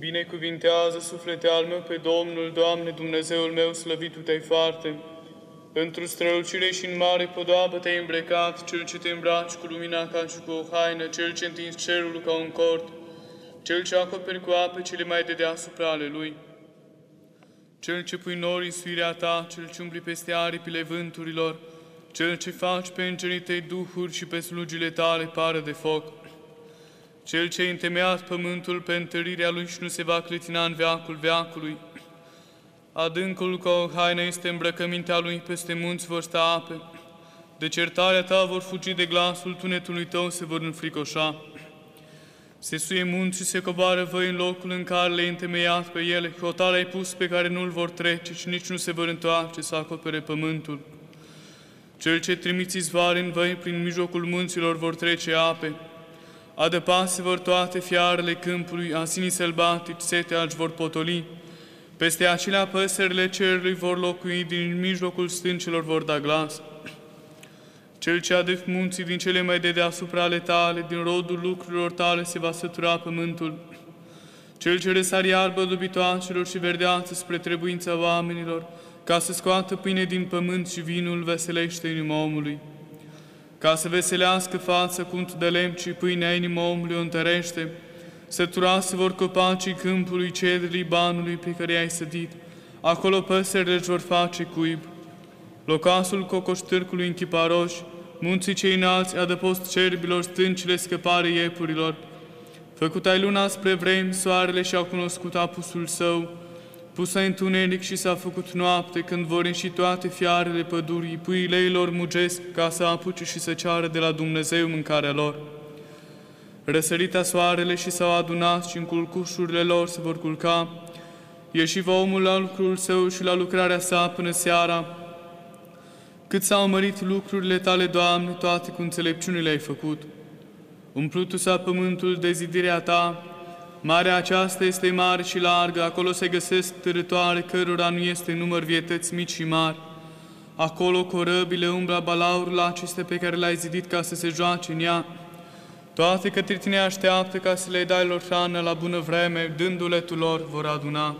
Binecuvintează suflete al meu pe Domnul, Doamne, Dumnezeul meu, slăvitul te foarte. Pentru strălucire și în mare podoabă te-ai îmbrecat, cel ce te îmbraci cu lumina ca și cu o haină, cel ce întins cerul ca un cort, cel ce acoperi cu ape cele mai de deasupra ale lui. Cel ce pui nori în suirea ta, cel ce umbli peste aripile vânturilor, cel ce faci pe îngerii tăi duhuri și pe slugile tale pară de foc. Cel ce a întemeiat pământul pe întărirea lui și nu se va clătina în veacul veacului. Adâncul ca o haină este îmbrăcămintea lui, peste munți vor sta ape. De certarea ta vor fugi de glasul tunetului tău, se vor înfricoșa. Se suie munți și se coboară voi în locul în care le-ai întemeiat pe ele, hotare ai pus pe care nu-l vor trece și nici nu se vor întoarce să acopere pământul. Cel ce trimiți izvoare în văi prin mijlocul munților vor trece ape, adăpase vor toate fiarele câmpului, asinii sălbatici, sete alci vor potoli, peste acelea păsările cerului vor locui, din mijlocul stâncelor vor da glas. Cel ce adâc munții din cele mai de deasupra ale tale, din rodul lucrurilor tale se va sătura pământul. Cel ce răsari iarbă dubitoacelor și verdeață spre trebuința oamenilor, ca să scoată pâine din pământ și vinul veselește inima omului ca să veselească fața cu de lemn și pâinea inima omului o întărește, săturase vor copacii câmpului cedrii Libanului pe care i-ai sădit, acolo păsările își vor face cuib. Locasul cocoștârcului în chiparoș, munții cei înalți, adăpost cerbilor, stâncile scăpare iepurilor. Făcut ai luna spre vremi, soarele și-au cunoscut apusul său, pus în întuneric și s-a făcut noapte, când vor ieși toate fiarele pădurii, puiile lor mugesc ca să apuce și să ceară de la Dumnezeu mâncarea lor. Răsărita soarele și s-au adunat și în culcușurile lor se vor culca, ieși va omul la lucrul său și la lucrarea sa până seara, cât s-au mărit lucrurile tale, Doamne, toate cu înțelepciunile ai făcut. Umplutu s-a pământul de zidirea ta, Marea aceasta este mare și largă, acolo se găsesc târătoare cărora nu este număr vietăți mici și mari. Acolo corăbile umbra balaurul acestea pe care le-ai zidit ca să se joace în ea. Toate către tine așteaptă ca să le dai lor hrană la bună vreme, dându-le tu lor vor aduna.